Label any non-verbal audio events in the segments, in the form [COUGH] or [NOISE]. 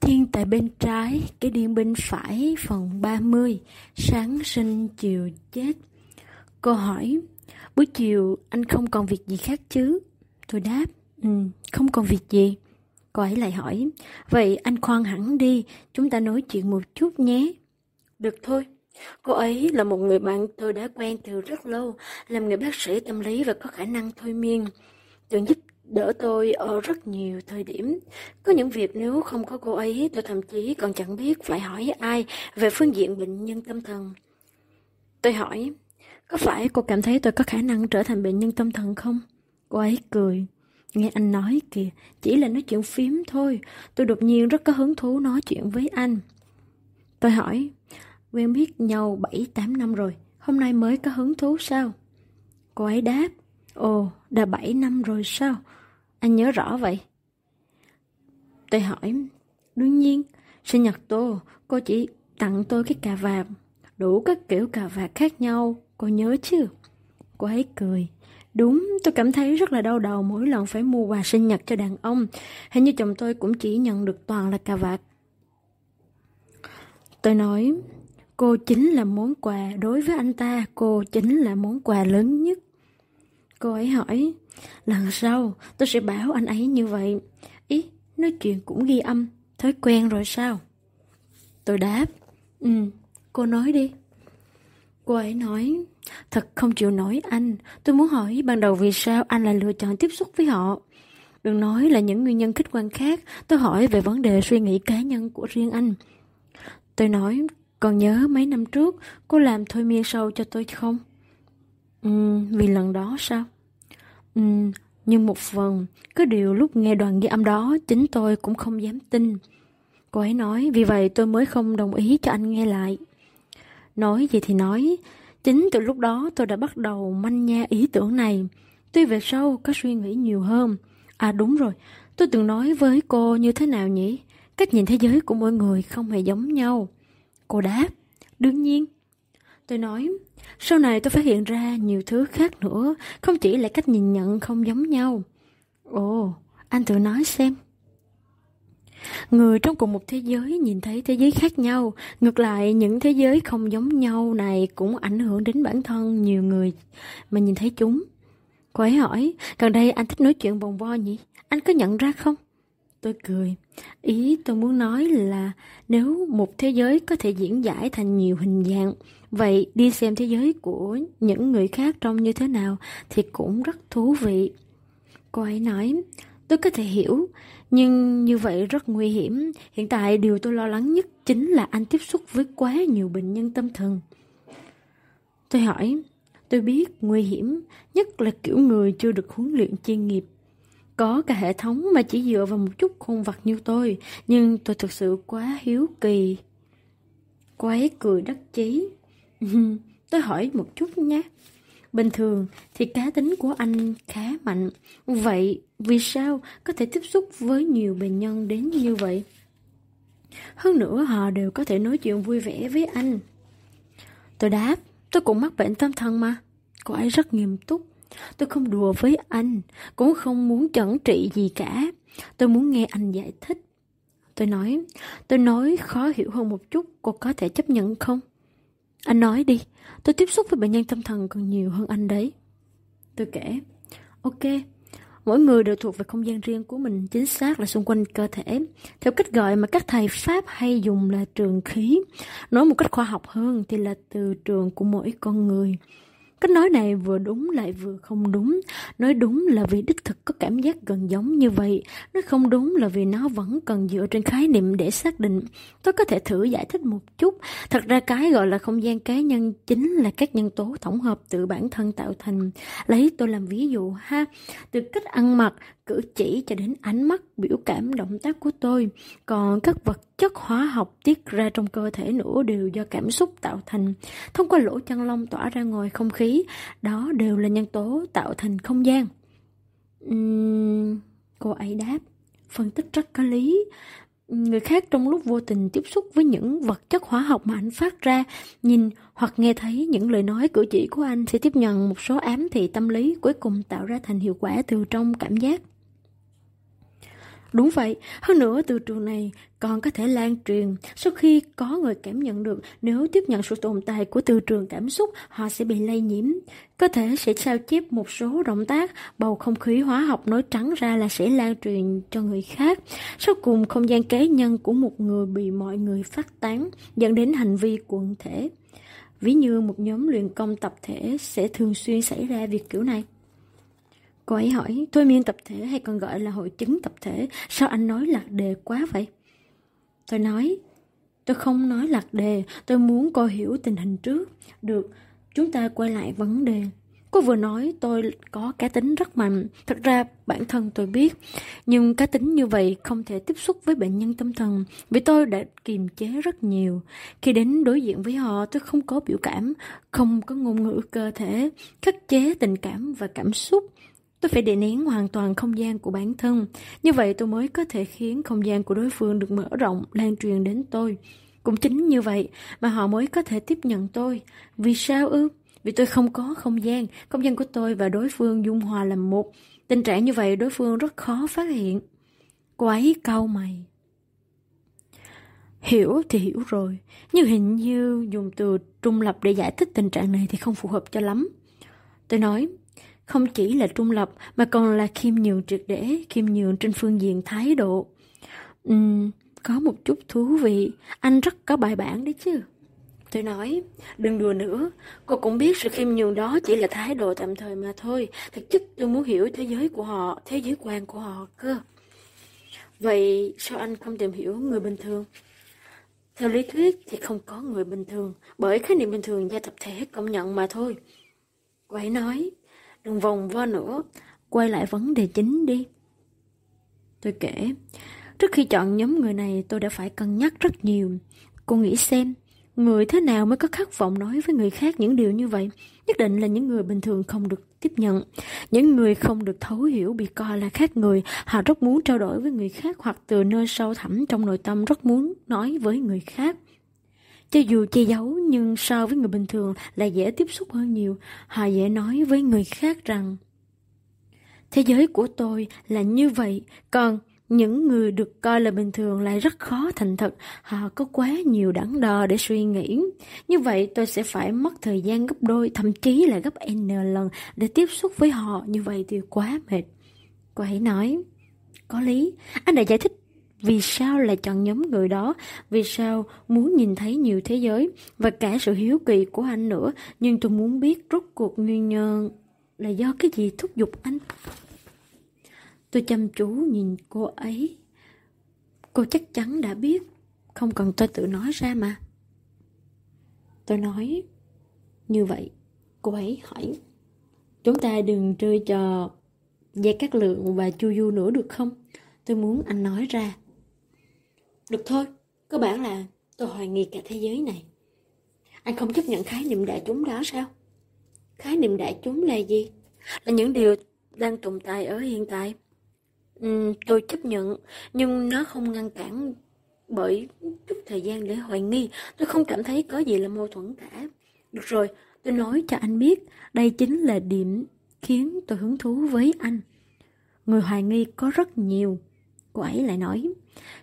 Thiên tại bên trái, cái điên bên phải, phần 30, sáng sinh chiều chết. Cô hỏi, buổi chiều anh không còn việc gì khác chứ? Tôi đáp, ừ, không còn việc gì. Cô ấy lại hỏi, vậy anh khoan hẳn đi, chúng ta nói chuyện một chút nhé. Được thôi. Cô ấy là một người bạn tôi đã quen từ rất lâu, làm người bác sĩ tâm lý và có khả năng thôi miên. Từng giúp đỡ tôi ở rất nhiều thời điểm. Có những việc nếu không có cô ấy, tôi thậm chí còn chẳng biết phải hỏi ai về phương diện bệnh nhân tâm thần. Tôi hỏi, có phải cô cảm thấy tôi có khả năng trở thành bệnh nhân tâm thần không? Cô ấy cười. Nghe anh nói kìa, chỉ là nói chuyện phím thôi. Tôi đột nhiên rất có hứng thú nói chuyện với anh. Tôi hỏi, quen biết nhau 7-8 năm rồi, hôm nay mới có hứng thú sao? Cô ấy đáp, ồ, đã 7 năm rồi sao? Anh nhớ rõ vậy? Tôi hỏi, đương nhiên, sinh nhật tôi, cô chỉ tặng tôi cái cà vạt, đủ các kiểu cà vạt khác nhau, cô nhớ chứ? Cô ấy cười, đúng, tôi cảm thấy rất là đau đầu mỗi lần phải mua quà sinh nhật cho đàn ông, hình như chồng tôi cũng chỉ nhận được toàn là cà vạt. Tôi nói, cô chính là món quà đối với anh ta, cô chính là món quà lớn nhất. Cô ấy hỏi, lần sau tôi sẽ bảo anh ấy như vậy. Ý, nói chuyện cũng ghi âm, thói quen rồi sao? Tôi đáp, ừ, cô nói đi. Cô ấy nói, thật không chịu nổi anh, tôi muốn hỏi ban đầu vì sao anh lại lựa chọn tiếp xúc với họ. Đừng nói là những nguyên nhân khách quan khác, tôi hỏi về vấn đề suy nghĩ cá nhân của riêng anh. Tôi nói, còn nhớ mấy năm trước cô làm thôi miên sâu cho tôi không? Ừ, vì lần đó sao? Ừ, nhưng một phần, có điều lúc nghe đoàn ghi âm đó chính tôi cũng không dám tin. Cô ấy nói, vì vậy tôi mới không đồng ý cho anh nghe lại. Nói gì thì nói, chính từ lúc đó tôi đã bắt đầu manh nha ý tưởng này. Tuy về sau có suy nghĩ nhiều hơn. À đúng rồi, tôi từng nói với cô như thế nào nhỉ? Cách nhìn thế giới của mỗi người không hề giống nhau. Cô đáp, đương nhiên. Tôi nói, sau này tôi phát hiện ra nhiều thứ khác nữa, không chỉ là cách nhìn nhận không giống nhau. Ồ, anh tự nói xem. Người trong cùng một thế giới nhìn thấy thế giới khác nhau, ngược lại những thế giới không giống nhau này cũng ảnh hưởng đến bản thân nhiều người mà nhìn thấy chúng. Cô ấy hỏi, gần đây anh thích nói chuyện bồng vo nhỉ? Anh có nhận ra không? Tôi cười. Ý tôi muốn nói là nếu một thế giới có thể diễn giải thành nhiều hình dạng, vậy đi xem thế giới của những người khác trông như thế nào thì cũng rất thú vị. Cô ấy nói, tôi có thể hiểu, nhưng như vậy rất nguy hiểm. Hiện tại điều tôi lo lắng nhất chính là anh tiếp xúc với quá nhiều bệnh nhân tâm thần. Tôi hỏi, tôi biết nguy hiểm, nhất là kiểu người chưa được huấn luyện chuyên nghiệp có cả hệ thống mà chỉ dựa vào một chút khôn vặt như tôi, nhưng tôi thực sự quá hiếu kỳ. Cô ấy cười đắc chí. [LAUGHS] tôi hỏi một chút nhé. Bình thường thì cá tính của anh khá mạnh. Vậy vì sao có thể tiếp xúc với nhiều bệnh nhân đến như vậy? Hơn nữa họ đều có thể nói chuyện vui vẻ với anh. Tôi đáp, tôi cũng mắc bệnh tâm thần mà. Cô ấy rất nghiêm túc. Tôi không đùa với anh, cũng không muốn chẩn trị gì cả. Tôi muốn nghe anh giải thích. Tôi nói, tôi nói khó hiểu hơn một chút, cô có thể chấp nhận không? Anh nói đi, tôi tiếp xúc với bệnh nhân tâm thần còn nhiều hơn anh đấy. Tôi kể, ok, mỗi người đều thuộc về không gian riêng của mình, chính xác là xung quanh cơ thể. Theo cách gọi mà các thầy Pháp hay dùng là trường khí. Nói một cách khoa học hơn thì là từ trường của mỗi con người. Cách nói này vừa đúng lại vừa không đúng. Nói đúng là vì đích thực có cảm giác gần giống như vậy. Nói không đúng là vì nó vẫn cần dựa trên khái niệm để xác định. Tôi có thể thử giải thích một chút. Thật ra cái gọi là không gian cá nhân chính là các nhân tố tổng hợp từ bản thân tạo thành. Lấy tôi làm ví dụ ha. Từ cách ăn mặc, cử chỉ cho đến ánh mắt, biểu cảm, động tác của tôi. Còn các vật chất hóa học tiết ra trong cơ thể nữa đều do cảm xúc tạo thành. Thông qua lỗ chân lông tỏa ra ngoài không khí, đó đều là nhân tố tạo thành không gian. Uhm, cô ấy đáp, phân tích rất có lý. Người khác trong lúc vô tình tiếp xúc với những vật chất hóa học mà anh phát ra, nhìn hoặc nghe thấy những lời nói cử chỉ của anh sẽ tiếp nhận một số ám thị tâm lý cuối cùng tạo ra thành hiệu quả từ trong cảm giác. Đúng vậy, hơn nữa từ trường này còn có thể lan truyền. Sau khi có người cảm nhận được nếu tiếp nhận sự tồn tại của từ trường cảm xúc, họ sẽ bị lây nhiễm. Có thể sẽ sao chép một số động tác, bầu không khí hóa học nói trắng ra là sẽ lan truyền cho người khác. Sau cùng, không gian cá nhân của một người bị mọi người phát tán, dẫn đến hành vi quần thể. Ví như một nhóm luyện công tập thể sẽ thường xuyên xảy ra việc kiểu này. Cô ấy hỏi, thôi miên tập thể hay còn gọi là hội chứng tập thể, sao anh nói lạc đề quá vậy? Tôi nói, tôi không nói lạc đề, tôi muốn cô hiểu tình hình trước. Được, chúng ta quay lại vấn đề. Cô vừa nói tôi có cá tính rất mạnh, thật ra bản thân tôi biết, nhưng cá tính như vậy không thể tiếp xúc với bệnh nhân tâm thần, vì tôi đã kiềm chế rất nhiều. Khi đến đối diện với họ, tôi không có biểu cảm, không có ngôn ngữ cơ thể, khắc chế tình cảm và cảm xúc. Tôi phải để nén hoàn toàn không gian của bản thân. Như vậy tôi mới có thể khiến không gian của đối phương được mở rộng, lan truyền đến tôi. Cũng chính như vậy mà họ mới có thể tiếp nhận tôi. Vì sao ư? Vì tôi không có không gian, không gian của tôi và đối phương dung hòa làm một. Tình trạng như vậy đối phương rất khó phát hiện. Cô ấy cau mày. Hiểu thì hiểu rồi, nhưng hình như dùng từ trung lập để giải thích tình trạng này thì không phù hợp cho lắm. Tôi nói, không chỉ là trung lập mà còn là khiêm nhường triệt để, khiêm nhường trên phương diện thái độ. Uhm, có một chút thú vị, anh rất có bài bản đấy chứ. Tôi nói, đừng đùa nữa, cô cũng biết sự khiêm nhường đó chỉ là thái độ tạm thời mà thôi. Thực chất tôi muốn hiểu thế giới của họ, thế giới quan của họ cơ. Vậy sao anh không tìm hiểu người bình thường? Theo lý thuyết thì không có người bình thường, bởi khái niệm bình thường do tập thể công nhận mà thôi. Cô nói, đừng vòng vo nữa, quay lại vấn đề chính đi. Tôi kể, trước khi chọn nhóm người này tôi đã phải cân nhắc rất nhiều. Cô nghĩ xem, người thế nào mới có khát vọng nói với người khác những điều như vậy? Nhất định là những người bình thường không được tiếp nhận. Những người không được thấu hiểu bị coi là khác người, họ rất muốn trao đổi với người khác hoặc từ nơi sâu thẳm trong nội tâm rất muốn nói với người khác. Cho dù che giấu nhưng so với người bình thường là dễ tiếp xúc hơn nhiều, họ dễ nói với người khác rằng Thế giới của tôi là như vậy, còn những người được coi là bình thường lại rất khó thành thật, họ có quá nhiều đắn đo để suy nghĩ. Như vậy tôi sẽ phải mất thời gian gấp đôi, thậm chí là gấp N lần để tiếp xúc với họ, như vậy thì quá mệt. Cô hãy nói, có lý, anh đã giải thích vì sao lại chọn nhóm người đó, vì sao muốn nhìn thấy nhiều thế giới và cả sự hiếu kỳ của anh nữa, nhưng tôi muốn biết rốt cuộc nguyên nhân là do cái gì thúc giục anh. Tôi chăm chú nhìn cô ấy. Cô chắc chắn đã biết, không cần tôi tự nói ra mà. Tôi nói như vậy, cô ấy hỏi. Chúng ta đừng chơi trò Gia Cát Lượng và Chu Du nữa được không? Tôi muốn anh nói ra. Được thôi, cơ bản là tôi hoài nghi cả thế giới này. Anh không chấp nhận khái niệm đại chúng đó sao? Khái niệm đại chúng là gì? Là những điều đang tồn tại ở hiện tại. Ừ, tôi chấp nhận, nhưng nó không ngăn cản bởi chút thời gian để hoài nghi. Tôi không cảm thấy có gì là mâu thuẫn cả. Được rồi, tôi nói cho anh biết, đây chính là điểm khiến tôi hứng thú với anh. Người hoài nghi có rất nhiều. Cô ấy lại nói,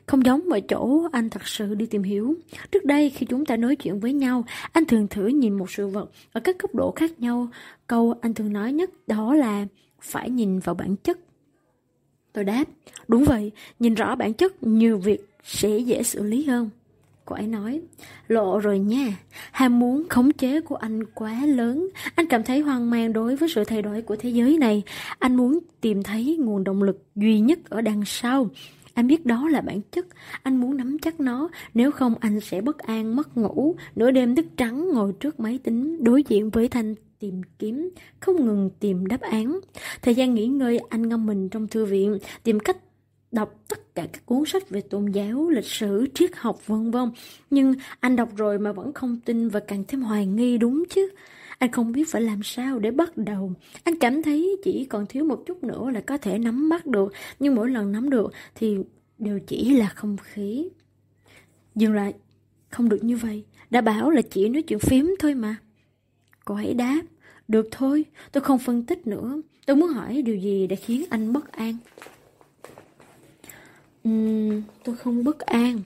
không giống ở chỗ anh thật sự đi tìm hiểu. Trước đây khi chúng ta nói chuyện với nhau, anh thường thử nhìn một sự vật ở các cấp độ khác nhau. Câu anh thường nói nhất đó là phải nhìn vào bản chất. Tôi đáp, đúng vậy, nhìn rõ bản chất nhiều việc sẽ dễ xử lý hơn. Cô ấy nói, lộ rồi nha, ham muốn khống chế của anh quá lớn. Anh cảm thấy hoang mang đối với sự thay đổi của thế giới này. Anh muốn tìm thấy nguồn động lực duy nhất ở đằng sau. Anh biết đó là bản chất, anh muốn nắm chắc nó, nếu không anh sẽ bất an, mất ngủ, nửa đêm thức trắng ngồi trước máy tính, đối diện với thanh tìm kiếm, không ngừng tìm đáp án. Thời gian nghỉ ngơi anh ngâm mình trong thư viện, tìm cách đọc tất cả các cuốn sách về tôn giáo, lịch sử, triết học vân vân. Nhưng anh đọc rồi mà vẫn không tin và càng thêm hoài nghi đúng chứ. Anh không biết phải làm sao để bắt đầu. Anh cảm thấy chỉ còn thiếu một chút nữa là có thể nắm bắt được. Nhưng mỗi lần nắm được thì đều chỉ là không khí. Dừng lại. Không được như vậy. Đã bảo là chỉ nói chuyện phím thôi mà. Cô ấy đáp. Được thôi, tôi không phân tích nữa. Tôi muốn hỏi điều gì đã khiến anh bất an. Uhm, tôi không bất an.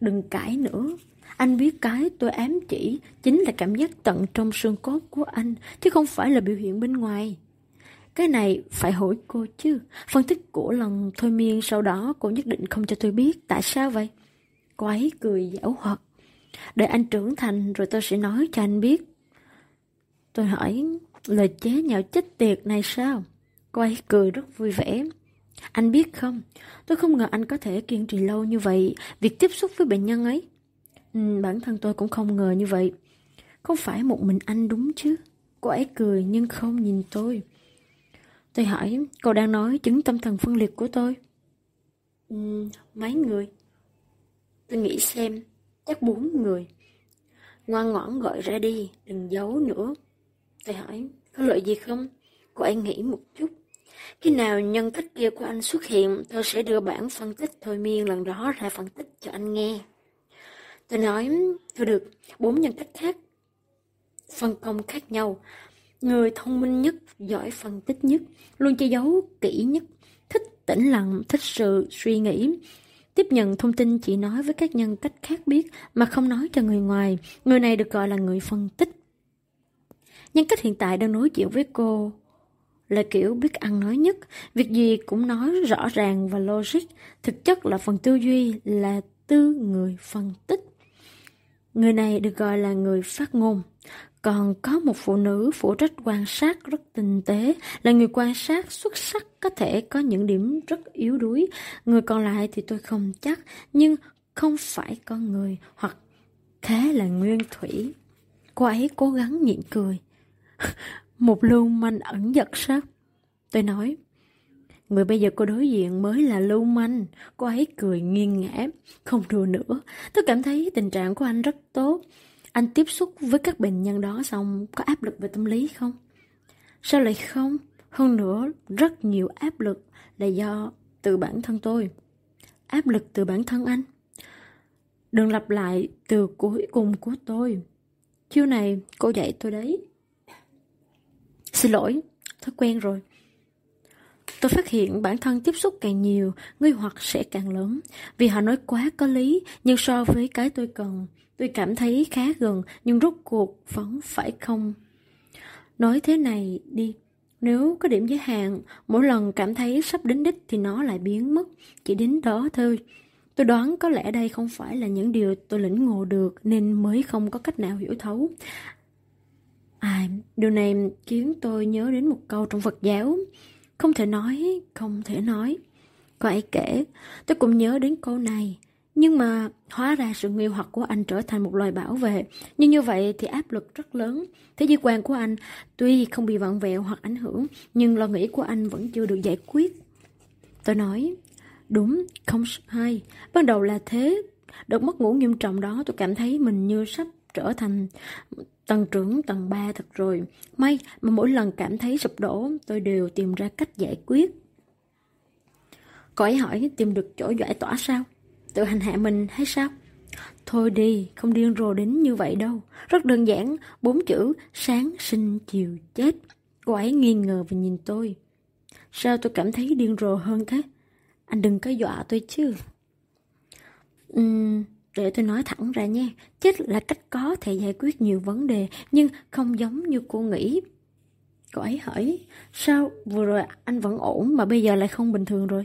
Đừng cãi nữa. Anh biết cái tôi ám chỉ chính là cảm giác tận trong xương cốt của anh, chứ không phải là biểu hiện bên ngoài. Cái này phải hỏi cô chứ. Phân tích của lần thôi miên sau đó cô nhất định không cho tôi biết tại sao vậy. Cô ấy cười giảo hoạt. Để anh trưởng thành rồi tôi sẽ nói cho anh biết. Tôi hỏi lời chế nhạo chết tiệt này sao? Cô ấy cười rất vui vẻ. Anh biết không, tôi không ngờ anh có thể kiên trì lâu như vậy việc tiếp xúc với bệnh nhân ấy. Ừ, bản thân tôi cũng không ngờ như vậy. Không phải một mình anh đúng chứ. Cô ấy cười nhưng không nhìn tôi. Tôi hỏi, cô đang nói chứng tâm thần phân liệt của tôi. Ừ, mấy người? Tôi nghĩ xem, chắc bốn người. Ngoan ngoãn gọi ra đi, đừng giấu nữa. Tôi hỏi, có lợi gì không? Cô ấy nghĩ một chút. Khi nào nhân cách kia của anh xuất hiện, tôi sẽ đưa bản phân tích thôi miên lần đó ra phân tích cho anh nghe. Tôi nói, thôi được, bốn nhân cách khác, phân công khác nhau. Người thông minh nhất, giỏi phân tích nhất, luôn che giấu kỹ nhất, thích tĩnh lặng, thích sự suy nghĩ. Tiếp nhận thông tin chỉ nói với các nhân cách khác biết mà không nói cho người ngoài. Người này được gọi là người phân tích. Nhân cách hiện tại đang nói chuyện với cô là kiểu biết ăn nói nhất, việc gì cũng nói rõ ràng và logic, thực chất là phần tư duy, là tư người phân tích. Người này được gọi là người phát ngôn. Còn có một phụ nữ phụ trách quan sát rất tinh tế, là người quan sát xuất sắc có thể có những điểm rất yếu đuối. Người còn lại thì tôi không chắc, nhưng không phải con người hoặc khá là nguyên thủy. Cô ấy cố gắng nhịn cười. [LAUGHS] Một lưu manh ẩn giật sao? Tôi nói, người bây giờ cô đối diện mới là lưu manh. Cô ấy cười nghiêng ngã, không đùa nữa. Tôi cảm thấy tình trạng của anh rất tốt. Anh tiếp xúc với các bệnh nhân đó xong có áp lực về tâm lý không? Sao lại không? Hơn nữa, rất nhiều áp lực là do từ bản thân tôi. Áp lực từ bản thân anh. Đừng lặp lại từ cuối cùng của tôi. Chiêu này cô dạy tôi đấy. Xin lỗi, thói quen rồi. Tôi phát hiện bản thân tiếp xúc càng nhiều, nghi hoặc sẽ càng lớn. Vì họ nói quá có lý, nhưng so với cái tôi cần, tôi cảm thấy khá gần, nhưng rốt cuộc vẫn phải không. Nói thế này đi, nếu có điểm giới hạn, mỗi lần cảm thấy sắp đến đích thì nó lại biến mất, chỉ đến đó thôi. Tôi đoán có lẽ đây không phải là những điều tôi lĩnh ngộ được nên mới không có cách nào hiểu thấu. À, điều này khiến tôi nhớ đến một câu trong Phật giáo. Không thể nói, không thể nói. Có ai kể, tôi cũng nhớ đến câu này. Nhưng mà hóa ra sự nghi hoặc của anh trở thành một loài bảo vệ. Nhưng như vậy thì áp lực rất lớn. Thế giới quan của anh tuy không bị vặn vẹo hoặc ảnh hưởng, nhưng lo nghĩ của anh vẫn chưa được giải quyết. Tôi nói, đúng, không sai. Ban đầu là thế. Đợt mất ngủ nghiêm trọng đó tôi cảm thấy mình như sắp trở thành tăng trưởng tầng 3 thật rồi. May mà mỗi lần cảm thấy sụp đổ, tôi đều tìm ra cách giải quyết. Cô ấy hỏi tìm được chỗ giải tỏa sao? Tự hành hạ mình hay sao? Thôi đi, không điên rồ đến như vậy đâu. Rất đơn giản, bốn chữ sáng, sinh, chiều, chết. Cô ấy nghi ngờ và nhìn tôi. Sao tôi cảm thấy điên rồ hơn thế? Anh đừng có dọa tôi chứ. Uhm, để tôi nói thẳng ra nha, chết là cách có thể giải quyết nhiều vấn đề, nhưng không giống như cô nghĩ. Cô ấy hỏi, sao vừa rồi anh vẫn ổn mà bây giờ lại không bình thường rồi?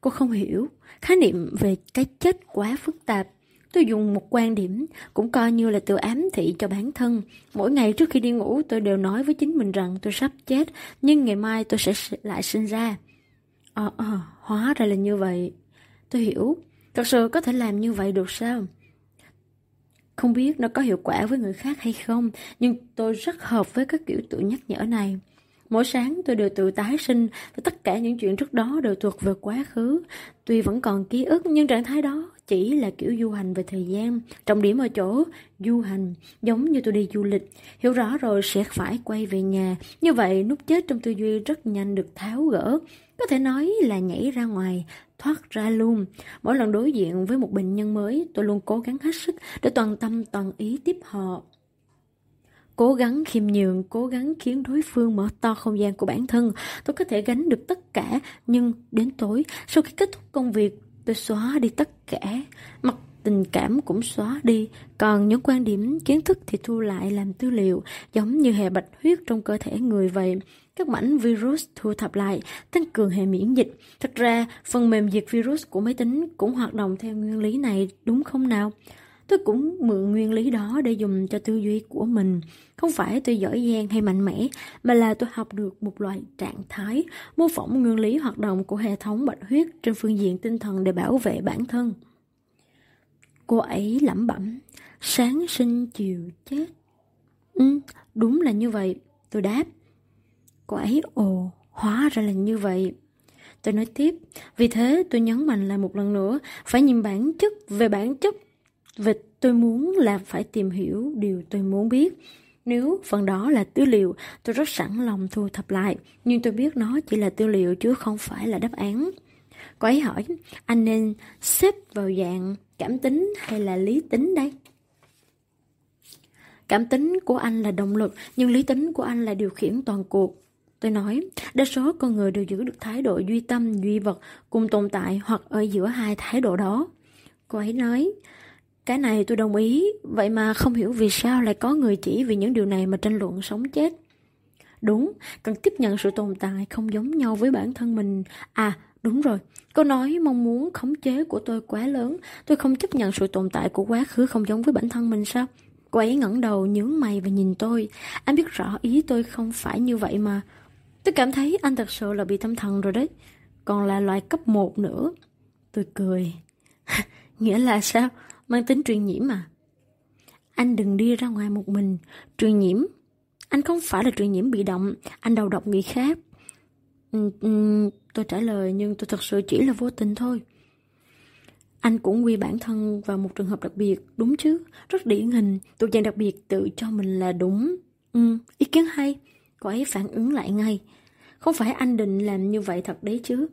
Cô không hiểu, khái niệm về cái chết quá phức tạp. Tôi dùng một quan điểm, cũng coi như là tự ám thị cho bản thân. Mỗi ngày trước khi đi ngủ tôi đều nói với chính mình rằng tôi sắp chết, nhưng ngày mai tôi sẽ lại sinh ra. Ờ, à, hóa ra là như vậy. Tôi hiểu, Thật sự có thể làm như vậy được sao? Không biết nó có hiệu quả với người khác hay không, nhưng tôi rất hợp với các kiểu tự nhắc nhở này. Mỗi sáng tôi đều tự tái sinh và tất cả những chuyện trước đó đều thuộc về quá khứ. Tuy vẫn còn ký ức nhưng trạng thái đó chỉ là kiểu du hành về thời gian. Trọng điểm ở chỗ du hành, giống như tôi đi du lịch. Hiểu rõ rồi sẽ phải quay về nhà. Như vậy nút chết trong tư duy rất nhanh được tháo gỡ. Có thể nói là nhảy ra ngoài, thoát ra luôn. Mỗi lần đối diện với một bệnh nhân mới, tôi luôn cố gắng hết sức để toàn tâm toàn ý tiếp họ. Cố gắng khiêm nhường, cố gắng khiến đối phương mở to không gian của bản thân. Tôi có thể gánh được tất cả, nhưng đến tối, sau khi kết thúc công việc, tôi xóa đi tất cả, mặt tình cảm cũng xóa đi, còn những quan điểm kiến thức thì thu lại làm tư liệu, giống như hệ bạch huyết trong cơ thể người vậy. Các mảnh virus thu thập lại, tăng cường hệ miễn dịch. Thật ra, phần mềm diệt virus của máy tính cũng hoạt động theo nguyên lý này, đúng không nào? Tôi cũng mượn nguyên lý đó để dùng cho tư duy của mình. Không phải tôi giỏi giang hay mạnh mẽ, mà là tôi học được một loại trạng thái, mô phỏng nguyên lý hoạt động của hệ thống bạch huyết trên phương diện tinh thần để bảo vệ bản thân. Cô ấy lẩm bẩm, sáng sinh chiều chết. Ừ, đúng là như vậy, tôi đáp. Cô ấy ồ, hóa ra là như vậy. Tôi nói tiếp, vì thế tôi nhấn mạnh lại một lần nữa, phải nhìn bản chất về bản chất. Về tôi muốn là phải tìm hiểu điều tôi muốn biết. Nếu phần đó là tư liệu, tôi rất sẵn lòng thu thập lại, nhưng tôi biết nó chỉ là tư liệu chứ không phải là đáp án. Cô ấy hỏi, anh nên xếp vào dạng cảm tính hay là lý tính đây? Cảm tính của anh là động lực, nhưng lý tính của anh là điều khiển toàn cuộc. Tôi nói, đa số con người đều giữ được thái độ duy tâm, duy vật cùng tồn tại hoặc ở giữa hai thái độ đó. Cô ấy nói, cái này tôi đồng ý, vậy mà không hiểu vì sao lại có người chỉ vì những điều này mà tranh luận sống chết. Đúng, cần tiếp nhận sự tồn tại không giống nhau với bản thân mình. À, đúng rồi, cô nói mong muốn khống chế của tôi quá lớn, tôi không chấp nhận sự tồn tại của quá khứ không giống với bản thân mình sao? Cô ấy ngẩng đầu nhướng mày và nhìn tôi. Anh biết rõ ý tôi không phải như vậy mà. Tôi cảm thấy anh thật sự là bị tâm thần rồi đấy. Còn là loại cấp 1 nữa. Tôi cười. [LAUGHS] Nghĩa là sao? Mang tính truyền nhiễm mà Anh đừng đi ra ngoài một mình. Truyền nhiễm. Anh không phải là truyền nhiễm bị động. Anh đầu độc người khác. Ừ, ừ, tôi trả lời nhưng tôi thật sự chỉ là vô tình thôi. Anh cũng quy bản thân vào một trường hợp đặc biệt, đúng chứ? Rất điển hình, thuộc dạng đặc biệt tự cho mình là đúng. Ừ, ý kiến hay. Cô ấy phản ứng lại ngay. Không phải anh định làm như vậy thật đấy chứ.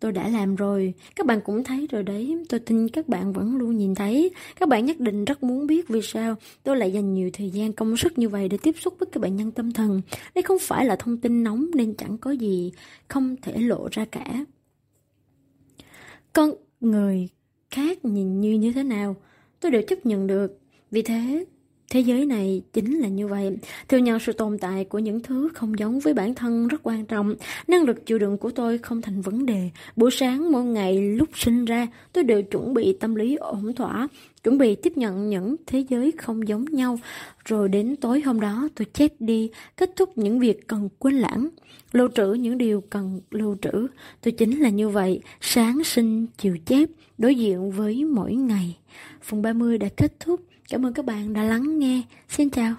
Tôi đã làm rồi, các bạn cũng thấy rồi đấy, tôi tin các bạn vẫn luôn nhìn thấy. Các bạn nhất định rất muốn biết vì sao tôi lại dành nhiều thời gian công sức như vậy để tiếp xúc với các bệnh nhân tâm thần. Đây không phải là thông tin nóng nên chẳng có gì không thể lộ ra cả. Con người khác nhìn như như thế nào, tôi đều chấp nhận được. Vì thế, Thế giới này chính là như vậy. Thừa nhận sự tồn tại của những thứ không giống với bản thân rất quan trọng. Năng lực chịu đựng của tôi không thành vấn đề. Buổi sáng mỗi ngày lúc sinh ra, tôi đều chuẩn bị tâm lý ổn thỏa, chuẩn bị tiếp nhận những thế giới không giống nhau. Rồi đến tối hôm đó tôi chết đi, kết thúc những việc cần quên lãng, lưu trữ những điều cần lưu trữ. Tôi chính là như vậy, sáng sinh, chiều chép, đối diện với mỗi ngày. Phần 30 đã kết thúc. Cảm ơn các bạn đã lắng nghe. Xin chào.